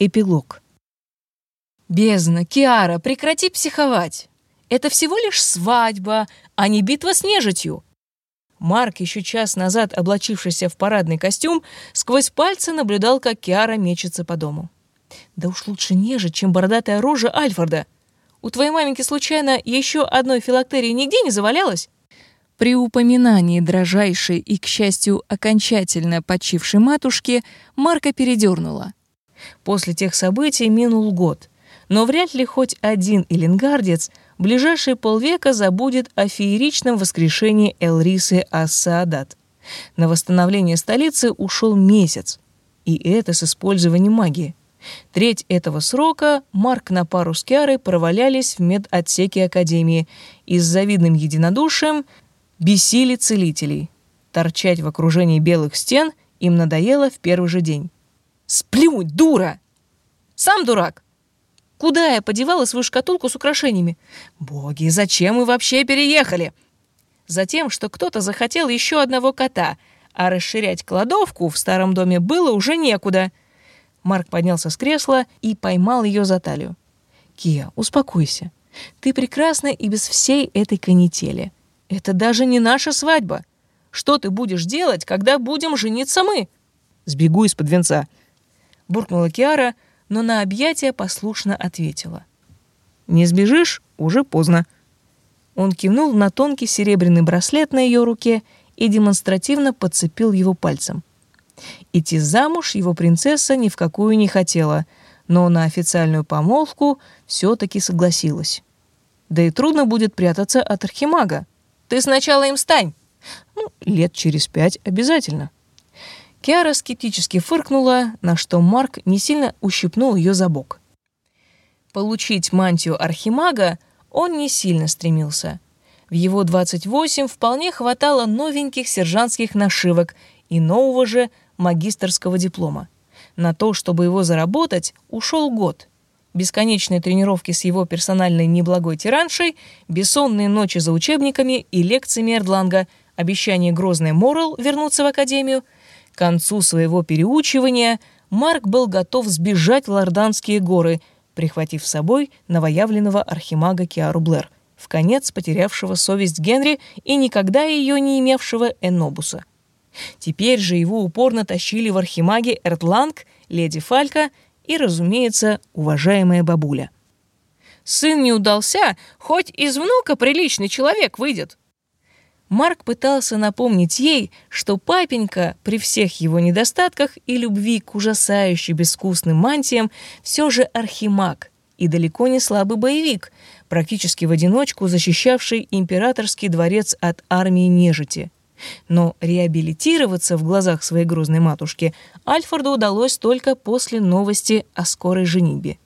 Эпилог. «Бездна, Киара, прекрати психовать! Это всего лишь свадьба, а не битва с нежитью!» Марк, еще час назад облачившийся в парадный костюм, сквозь пальцы наблюдал, как Киара мечется по дому. «Да уж лучше нежить, чем бородатая рожа Альфорда. У твоей маменьки случайно еще одной филактерии нигде не завалялось?» При упоминании дрожайшей и, к счастью, окончательно почившей матушки, Марка передернула. После тех событий минул год, но вряд ли хоть один эллингардец в ближайшие полвека забудет о фееричном воскрешении Элрисы Ас-Саадат. На восстановление столицы ушел месяц, и это с использованием магии. Треть этого срока Марк на пару с Киарой провалялись в медотсеке Академии и с завидным единодушием бесили целителей. Торчать в окружении белых стен им надоело в первый же день. «Сплюнь, дура! Сам дурак! Куда я подевала свою шкатулку с украшениями? Боги, зачем мы вообще переехали?» Затем, что кто-то захотел еще одного кота, а расширять кладовку в старом доме было уже некуда. Марк поднялся с кресла и поймал ее за талию. «Кия, успокойся. Ты прекрасна и без всей этой канители. Это даже не наша свадьба. Что ты будешь делать, когда будем жениться мы? Сбегу из-под венца. Буркнула Киара, но на объятия послушно ответила. Не сбежишь, уже поздно. Он кивнул на тонкий серебряный браслет на ее руке и демонстративно подцепил его пальцем. Идти замуж его принцесса ни в какую не хотела, но на официальную помолвку все-таки согласилась. Да и трудно будет прятаться от архимага. Ты сначала им стань. Ну, лет через пять обязательно. Киара скептически фыркнула, на что Марк не сильно ущипнул ее за бок. Получить мантию архимага он не сильно стремился. В его 28 вполне хватало новеньких сержантских нашивок и нового же магистрского диплома. На то, чтобы его заработать, ушел год бесконечные тренировки с его персональной неблагой тираншей, бессонные ночи за учебниками и лекциями Эрдланга, обещание грозной Моррел вернуться в академию. К концу своего переучивания Марк был готов сбежать в Лорданские горы, прихватив с собой новоявленного архимага Киару Блэр, в конец потерявшего совесть Генри и никогда ее не имевшего Энобуса. Теперь же его упорно тащили в архимаге Эрдланг, леди Фалька — и, разумеется, уважаемая бабуля. Сын не удался, хоть из внука приличный человек выйдет. Марк пытался напомнить ей, что папенька при всех его недостатках и любви к ужасающе безвкусным мантиям все же архимаг и далеко не слабый боевик, практически в одиночку защищавший императорский дворец от армии нежити. Но реабилитироваться в глазах своей грозной матушки Альфорду удалось только после новости о скорой женитьбе.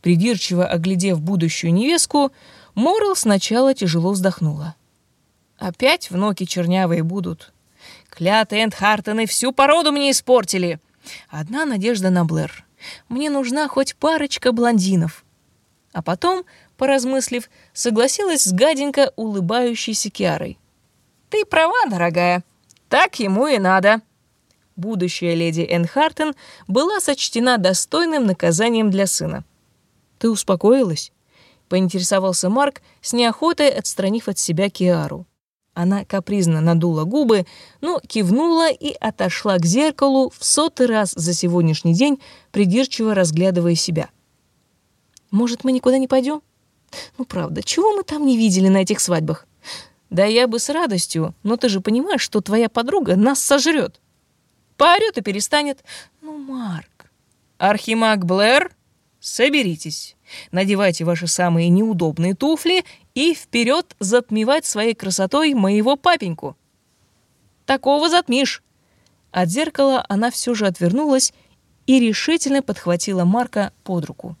Придирчиво оглядев будущую невестку, Моррел сначала тяжело вздохнула. «Опять внуки чернявые будут. Клятые Эндхартены всю породу мне испортили. Одна надежда на Блэр. Мне нужна хоть парочка блондинов». А потом, поразмыслив, согласилась с гаденько улыбающейся Киарой. «Ты права, дорогая. Так ему и надо». Будущая леди Энхартен была сочтена достойным наказанием для сына. «Ты успокоилась?» — поинтересовался Марк, с неохотой отстранив от себя Киару. Она капризно надула губы, но кивнула и отошла к зеркалу в сотый раз за сегодняшний день, придирчиво разглядывая себя. «Может, мы никуда не пойдем? Ну, правда, чего мы там не видели на этих свадьбах? Да я бы с радостью, но ты же понимаешь, что твоя подруга нас сожрет. Поорет и перестанет. Ну, Марк. Архимаг Блэр, соберитесь. Надевайте ваши самые неудобные туфли и вперед затмевать своей красотой моего папеньку. Такого затмишь. От зеркала она все же отвернулась и решительно подхватила Марка под руку.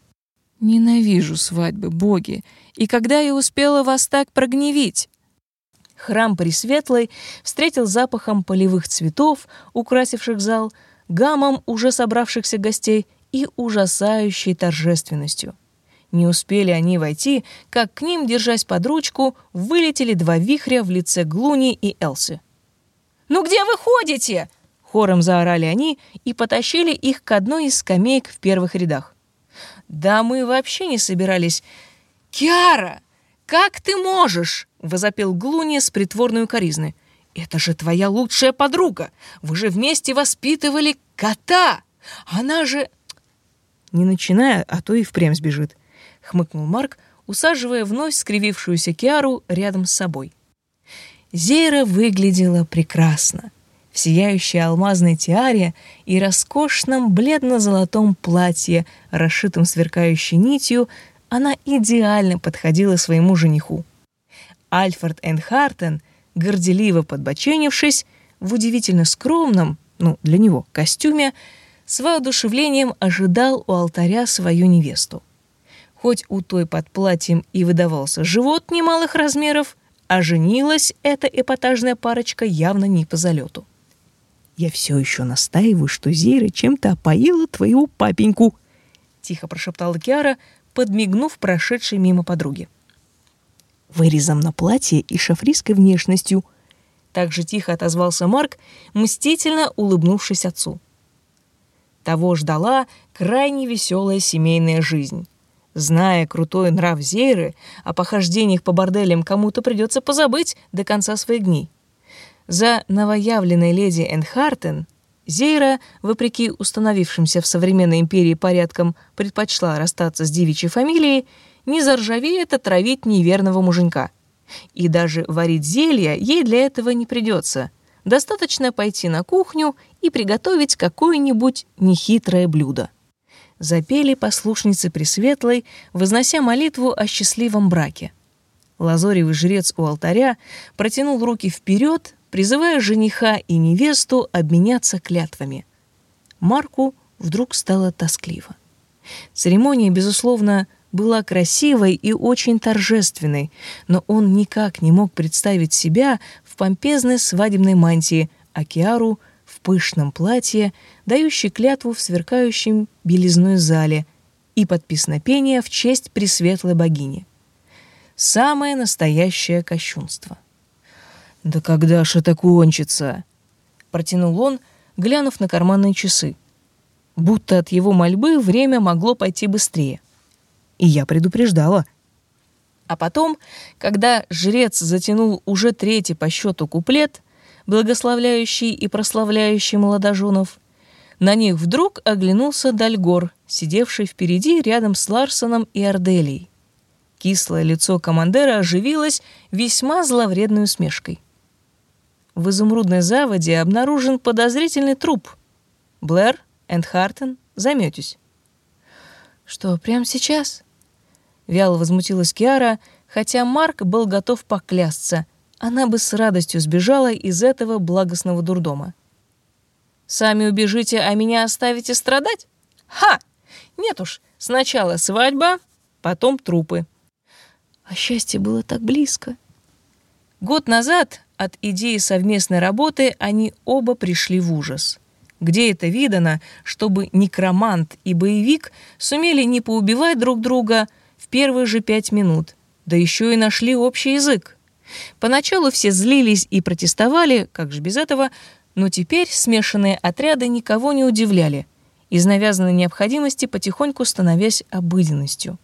«Ненавижу свадьбы, боги! И когда я успела вас так прогневить?» Храм Пресветлый встретил запахом полевых цветов, украсивших зал, гамом уже собравшихся гостей и ужасающей торжественностью. Не успели они войти, как к ним, держась под ручку, вылетели два вихря в лице Глуни и Элсы. «Ну где вы ходите?» — Хором заорали они и потащили их к одной из скамеек в первых рядах. «Да мы вообще не собирались...» «Киара, как ты можешь?» — возопил Глуни с притворной укоризны. «Это же твоя лучшая подруга! Вы же вместе воспитывали кота! Она же...» «Не начиная, а то и впрямь сбежит», — хмыкнул Марк, усаживая вновь скривившуюся Киару рядом с собой. Зейра выглядела прекрасно. В сияющей алмазной тиаре и роскошном бледно-золотом платье, расшитом сверкающей нитью, она идеально подходила своему жениху. Альфред Энхартен, горделиво подбоченившись, в удивительно скромном, ну, для него, костюме, с воодушевлением ожидал у алтаря свою невесту. Хоть у той под платьем и выдавался живот немалых размеров, а женилась эта эпатажная парочка явно не по залету. «Я все еще настаиваю, что Зейра чем-то опоила твоего папеньку», — тихо прошептала Киара, подмигнув прошедшей мимо подруги. «Вырезом на платье и шафриской внешностью», — так же тихо отозвался Марк, мстительно улыбнувшись отцу. Того ждала крайне веселая семейная жизнь. Зная крутой нрав Зейры, о похождениях по борделям кому-то придется позабыть до конца своих дней. За новоявленной леди Энхартен Зейра, вопреки установившимся в современной империи порядкам, предпочла расстаться с девичьей фамилией, не заржавеет отравить неверного муженька. И даже варить зелья ей для этого не придется. Достаточно пойти на кухню и приготовить какое-нибудь нехитрое блюдо запели послушницы Пресветлой, вознося молитву о счастливом браке. Лазоревый жрец у алтаря протянул руки вперед, призывая жениха и невесту обменяться клятвами. Марку вдруг стало тоскливо. Церемония, безусловно, была красивой и очень торжественной, но он никак не мог представить себя в помпезной свадебной мантии, а Киару в пышном платье, дающей клятву в сверкающем белизной зале и под песнопение в честь Пресветлой богини. Самое настоящее кощунство. «Да когда ж это кончится?» — протянул он, глянув на карманные часы. Будто от его мольбы время могло пойти быстрее. И я предупреждала. А потом, когда жрец затянул уже третий по счету куплет, благословляющий и прославляющий молодоженов, на них вдруг оглянулся Дальгор, сидевший впереди рядом с Ларсоном и Арделей. Кислое лицо командира оживилось весьма зловредной усмешкой. В изумрудной заводе обнаружен подозрительный труп. Блэр, Эндхартен, займетесь. «Что, прямо сейчас?» Вяло возмутилась Киара, хотя Марк был готов поклясться — она бы с радостью сбежала из этого благостного дурдома. «Сами убежите, а меня оставите страдать? Ха! Нет уж, сначала свадьба, потом трупы». А счастье было так близко. Год назад от идеи совместной работы они оба пришли в ужас. Где это видано, чтобы некромант и боевик сумели не поубивать друг друга в первые же пять минут, да еще и нашли общий язык? Поначалу все злились и протестовали, как же без этого, но теперь смешанные отряды никого не удивляли, из навязанной необходимости потихоньку становясь обыденностью.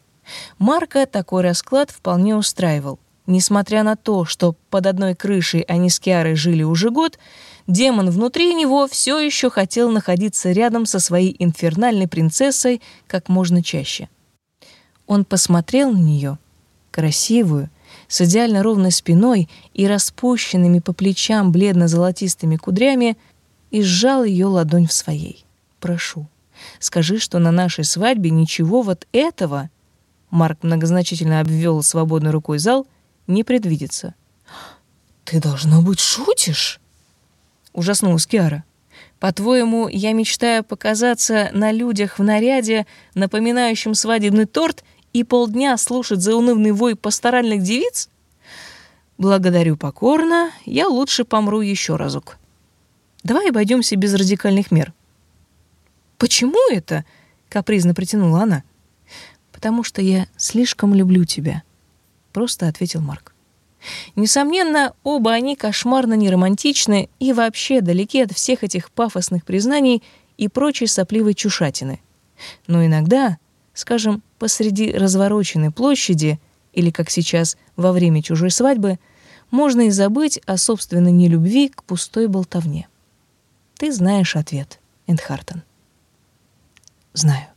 Марка такой расклад вполне устраивал. Несмотря на то, что под одной крышей они с Киарой жили уже год, демон внутри него все еще хотел находиться рядом со своей инфернальной принцессой как можно чаще. Он посмотрел на нее, красивую, с идеально ровной спиной и распущенными по плечам бледно-золотистыми кудрями, и сжал ее ладонь в своей. «Прошу, скажи, что на нашей свадьбе ничего вот этого...» Марк многозначительно обвел свободной рукой зал, не предвидится. «Ты, должно быть, шутишь?» Ужаснулась Киара. «По-твоему, я мечтаю показаться на людях в наряде, напоминающем свадебный торт, и полдня слушать заунывный вой пасторальных девиц? Благодарю покорно, я лучше помру еще разок. Давай обойдемся без радикальных мер. Почему это? Капризно протянула она. Потому что я слишком люблю тебя, просто ответил Марк. Несомненно, оба они кошмарно неромантичны и вообще далеки от всех этих пафосных признаний и прочей сопливой чушатины. Но иногда, скажем, посреди развороченной площади или, как сейчас, во время чужой свадьбы, можно и забыть о собственной нелюбви к пустой болтовне. Ты знаешь ответ, Эндхартен. Знаю.